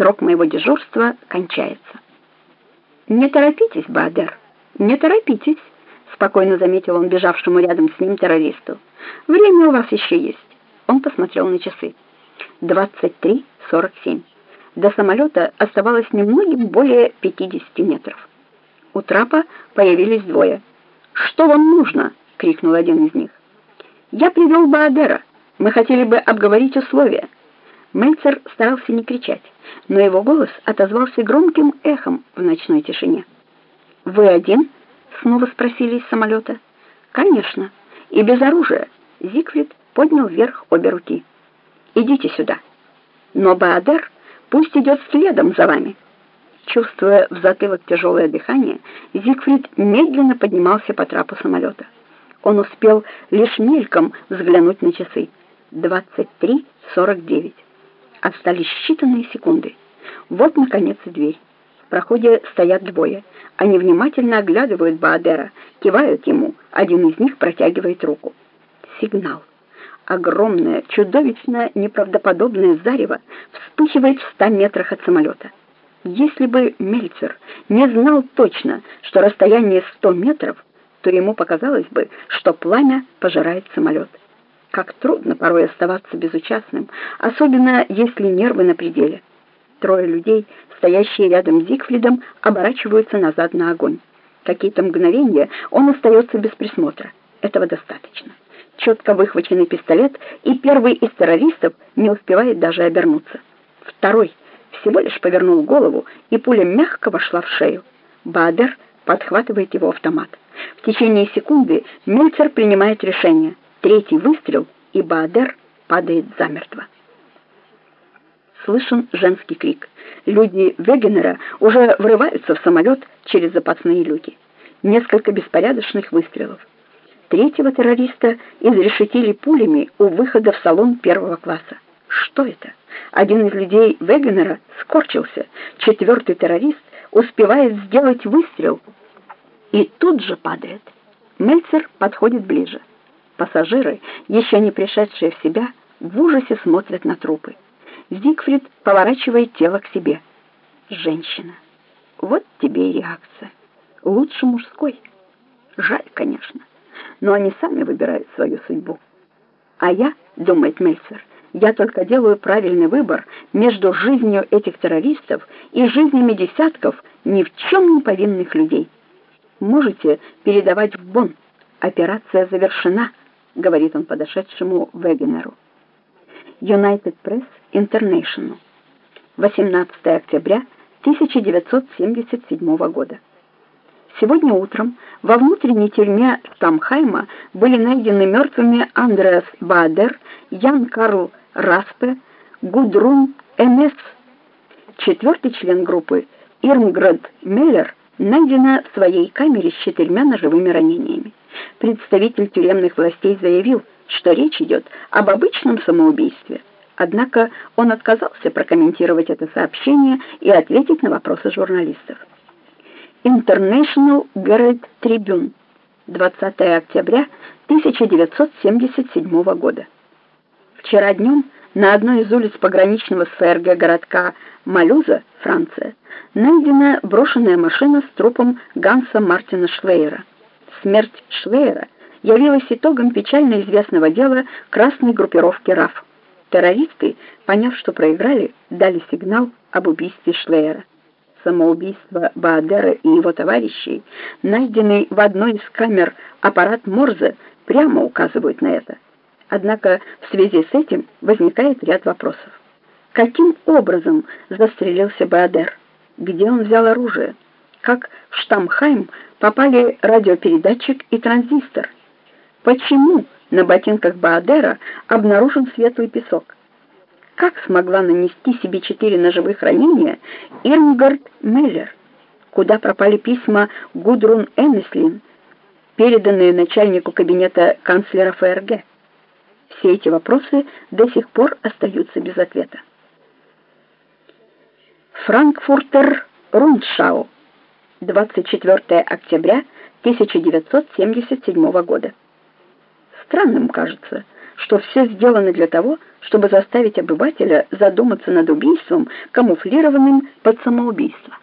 Срок моего дежурства кончается. Не торопитесь, Бадер, не торопитесь, спокойно заметил он бежавшему рядом с ним террористу. Время у вас еще есть. Он посмотрел на часы. 23:47. До самолета оставалось немногим более 50 метров. У трапа появились двое. «Что вам нужно?» — крикнул один из них. «Я привел Баадера. Мы хотели бы обговорить условия». Мельцер старался не кричать, но его голос отозвался громким эхом в ночной тишине. «Вы один?» — снова спросили из самолета. «Конечно. И без оружия». Зигфрид поднял вверх обе руки. «Идите сюда. Но Баадер пусть идет следом за вами». Чувствуя в затылок тяжелое дыхание, Зигфрид медленно поднимался по трапу самолета. Он успел лишь мельком взглянуть на часы. 23:49. Остались считанные секунды. Вот, наконец, дверь. В проходе стоят двое. Они внимательно оглядывают Баадера, кивают ему. Один из них протягивает руку. Сигнал. Огромное, чудовищно неправдоподобное зарево вспыхивает в ста метрах от самолета. Если бы Мельцер не знал точно, что расстояние 100 метров, то ему показалось бы, что пламя пожирает самолет. Как трудно порой оставаться безучастным, особенно если нервы на пределе. Трое людей, стоящие рядом с Зигфридом, оборачиваются назад на огонь. Какие-то мгновения он остается без присмотра. Этого достаточно. Четко выхваченный пистолет, и первый из террористов не успевает даже обернуться. Второй всего лишь повернул голову, и пуля мягко вошла в шею. Бадер подхватывает его автомат. В течение секунды Мельцер принимает решение. Третий выстрел, и Баадер падает замертво. Слышен женский крик. Люди Вегенера уже врываются в самолет через запасные люки. Несколько беспорядочных выстрелов. Третьего террориста изрешетили пулями у выхода в салон первого класса. Что это? Один из людей Вегенера скорчился. Четвертый террорист успевает сделать выстрел и тут же падает. Мельцер подходит ближе. Пассажиры, еще не пришедшие в себя, в ужасе смотрят на трупы. Зигфрид поворачивает тело к себе. Женщина. Вот тебе и реакция. Лучше мужской. Жаль, конечно, но они сами выбирают свою судьбу. А я, думает Мельцер, я только делаю правильный выбор между жизнью этих террористов и жизнями десятков ни в чем не повинных людей. Можете передавать в Бонн. Операция завершена говорит он подошедшему Вегенеру. United Press International. 18 октября 1977 года. Сегодня утром во внутренней тюрьме Стамхайма были найдены мертвыми Андреас Бадер, Ян Карл Распе, Гудрун Эмес. Четвертый член группы Ирмград Меллер найдена в своей камере с четырьмя ножевыми ранениями. Представитель тюремных властей заявил, что речь идет об обычном самоубийстве. Однако он отказался прокомментировать это сообщение и ответить на вопросы журналистов. International Herald Tribune, 20 октября 1977 года. Вчера днем на одной из улиц пограничного с ФРГ городка Малюза, Франция, найдена брошенная машина с трупом Ганса Мартина Шлейера. Смерть Шлейера явилась итогом печально известного дела красной группировки РАФ. Террористы, поняв, что проиграли, дали сигнал об убийстве Шлейера. Самоубийство Баадера и его товарищей, найденный в одной из камер аппарат Морзе, прямо указывают на это. Однако в связи с этим возникает ряд вопросов. Каким образом застрелился Баадер? Где он взял оружие? Как в Штамхайм попали радиопередатчик и транзистор? Почему на ботинках Баадера обнаружен светлый песок? Как смогла нанести себе четыре ножевых ранения Ирмгард Меллер? Куда пропали письма Гудрун Эннеслин, переданные начальнику кабинета канцлера ФРГ? Все эти вопросы до сих пор остаются без ответа. Франкфуртер Рундшау, 24 октября 1977 года. Странным кажется, что все сделано для того, чтобы заставить обывателя задуматься над убийством, камуфлированным под самоубийство.